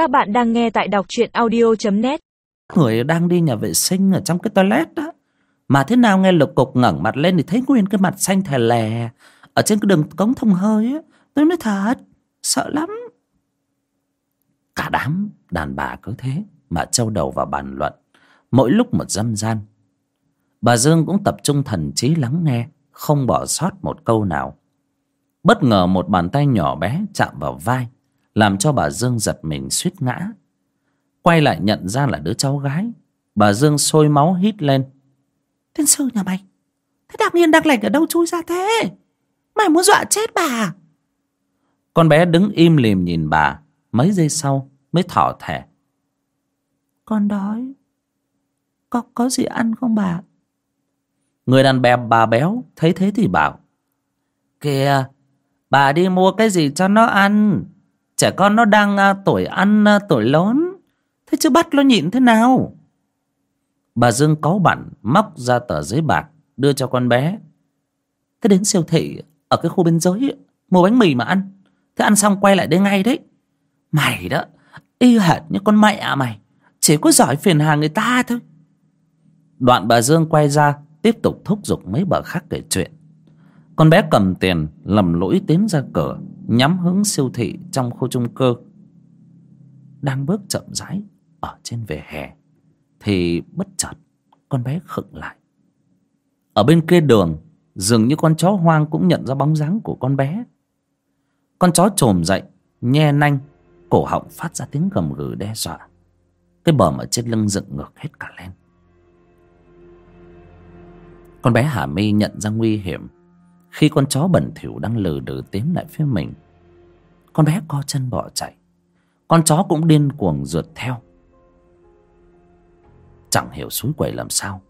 Các bạn đang nghe tại đọc truyện audio.net Người đang đi nhà vệ sinh ở trong cái toilet đó. Mà thế nào nghe lục cục ngẩng mặt lên Thì thấy nguyên cái mặt xanh thè lè. Ở trên cái đường cống thông hơi á. Tôi nói, thật? Sợ lắm. Cả đám, đàn bà cứ thế Mà trâu đầu vào bàn luận. Mỗi lúc một dâm gian, Bà Dương cũng tập trung thần trí lắng nghe, Không bỏ sót một câu nào. Bất ngờ một bàn tay nhỏ bé chạm vào vai. Làm cho bà Dương giật mình suýt ngã. Quay lại nhận ra là đứa cháu gái. Bà Dương sôi máu hít lên. Tiên sư nhà mày Thế đặc nhiên đặc lành ở đâu chui ra thế? Mày muốn dọa chết bà Con bé đứng im lìm nhìn bà Mấy giây sau mới thỏ thẻ. Con đói. Có, có gì ăn không bà? Người đàn bà bà béo Thấy thế thì bảo Kìa Bà đi mua cái gì cho nó ăn Trẻ con nó đang à, tuổi ăn à, tuổi lớn. Thế chứ bắt nó nhịn thế nào? Bà Dương cáu bẩn Móc ra tờ giấy bạc, Đưa cho con bé. Thế đến siêu thị, Ở cái khu bên giới, Mua bánh mì mà ăn. Thế ăn xong quay lại đây ngay đấy. Mày đó, Y hệt như con mẹ mày. Chỉ có giỏi phiền hà người ta thôi. Đoạn bà Dương quay ra, Tiếp tục thúc giục mấy bà khác kể chuyện. Con bé cầm tiền, lầm lũi tiến ra cửa nhắm hướng siêu thị trong khu chung cư. Đang bước chậm rãi ở trên vỉa hè, thì bất chợt con bé khựng lại. Ở bên kia đường, dường như con chó hoang cũng nhận ra bóng dáng của con bé. Con chó chồm dậy, nhe nanh, cổ họng phát ra tiếng gầm gừ đe dọa. Cái bờm ở trên lưng dựng ngược hết cả lên. Con bé hà mi nhận ra nguy hiểm khi con chó bẩn thỉu đang lừ đừ tiến lại phía mình, con bé co chân bỏ chạy. Con chó cũng điên cuồng rượt theo. Chẳng hiểu suối quẩy làm sao.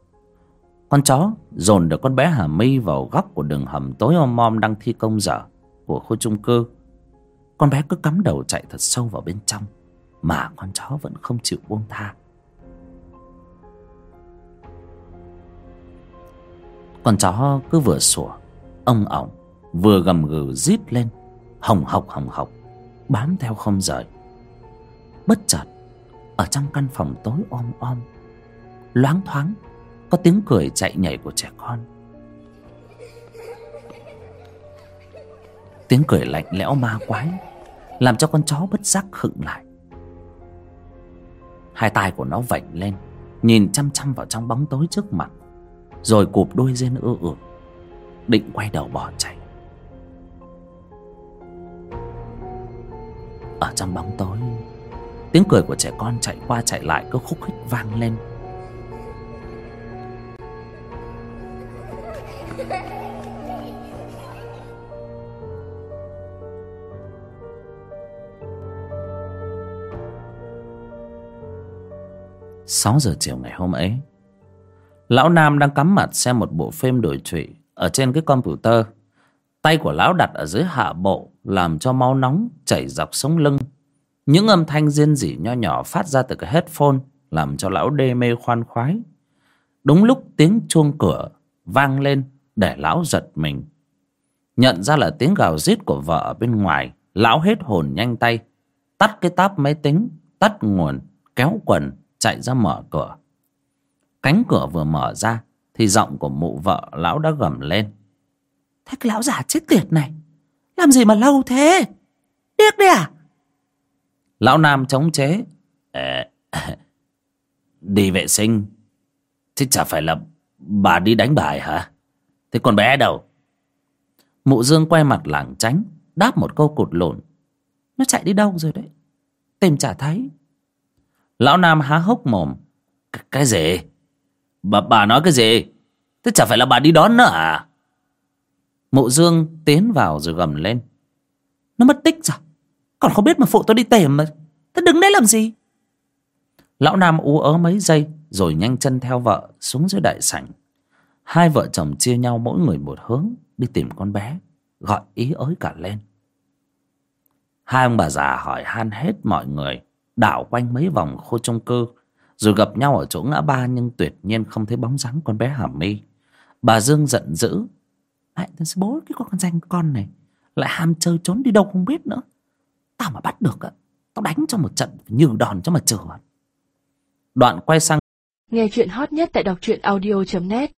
Con chó dồn được con bé hà my vào góc của đường hầm tối om om đang thi công dở của khu chung cư. Con bé cứ cắm đầu chạy thật sâu vào bên trong, mà con chó vẫn không chịu buông tha. Con chó cứ vừa sủa ông ổng vừa gầm gừ rít lên, hồng hộc hồng hộc, bám theo không rời. Bất chợt, ở trong căn phòng tối om om, loáng thoáng có tiếng cười chạy nhảy của trẻ con. Tiếng cười lạnh lẽo ma quái làm cho con chó bất giác khựng lại. Hai tay của nó vểnh lên, nhìn chăm chăm vào trong bóng tối trước mặt, rồi cụp đôi rên ưa ược định quay đầu bỏ chạy. Ở trong bóng tối, tiếng cười của trẻ con chạy qua chạy lại cứ khúc khích vang lên. Sáu giờ chiều ngày hôm ấy, lão nam đang cắm mặt xem một bộ phim đổi trụy ở trên cái computer tay của lão đặt ở dưới hạ bộ, làm cho máu nóng chảy dọc sống lưng. Những âm thanh riêng rỉ nho nhỏ phát ra từ cái headphone làm cho lão đê mê khoan khoái. Đúng lúc tiếng chuông cửa vang lên, để lão giật mình. Nhận ra là tiếng gào rít của vợ ở bên ngoài, lão hết hồn nhanh tay, tắt cái táp máy tính, tắt nguồn, kéo quần, chạy ra mở cửa. Cánh cửa vừa mở ra thì giọng của mụ vợ lão đã gầm lên. Thế cái lão già chết tiệt này làm gì mà lâu thế? Điếc đi à? Lão nam chống chế. Ờ, đi vệ sinh. Thế chả phải là bà đi đánh bài hả? Thế con bé đâu? Mụ dương quay mặt lảng tránh đáp một câu cụt lộn. Nó chạy đi đâu rồi đấy? Tìm chả thấy. Lão nam há hốc mồm. Cái gì bà bà nói cái gì? Thế chả phải là bà đi đón nữa à? Mộ dương tiến vào rồi gầm lên. Nó mất tích rồi còn không biết mà phụ tôi đi tìm mà. Thế đứng đấy làm gì? Lão nam ú ớ mấy giây, rồi nhanh chân theo vợ xuống dưới đại sảnh. Hai vợ chồng chia nhau mỗi người một hướng, đi tìm con bé, gọi ý ới cả lên. Hai ông bà già hỏi han hết mọi người, đảo quanh mấy vòng khu chung cư rồi gặp nhau ở chỗ ngã ba nhưng tuyệt nhiên không thấy bóng dáng con bé Hà My. bà dương giận dữ. Mẹ bố cái con danh con này. Lại ham chơi trốn đi đâu không biết nữa. Tao mà bắt được á, tao đánh cho một trận như đòn cho mà chờ đoạn quay sang Nghe chuyện hot nhất tại đọc truyện audio.net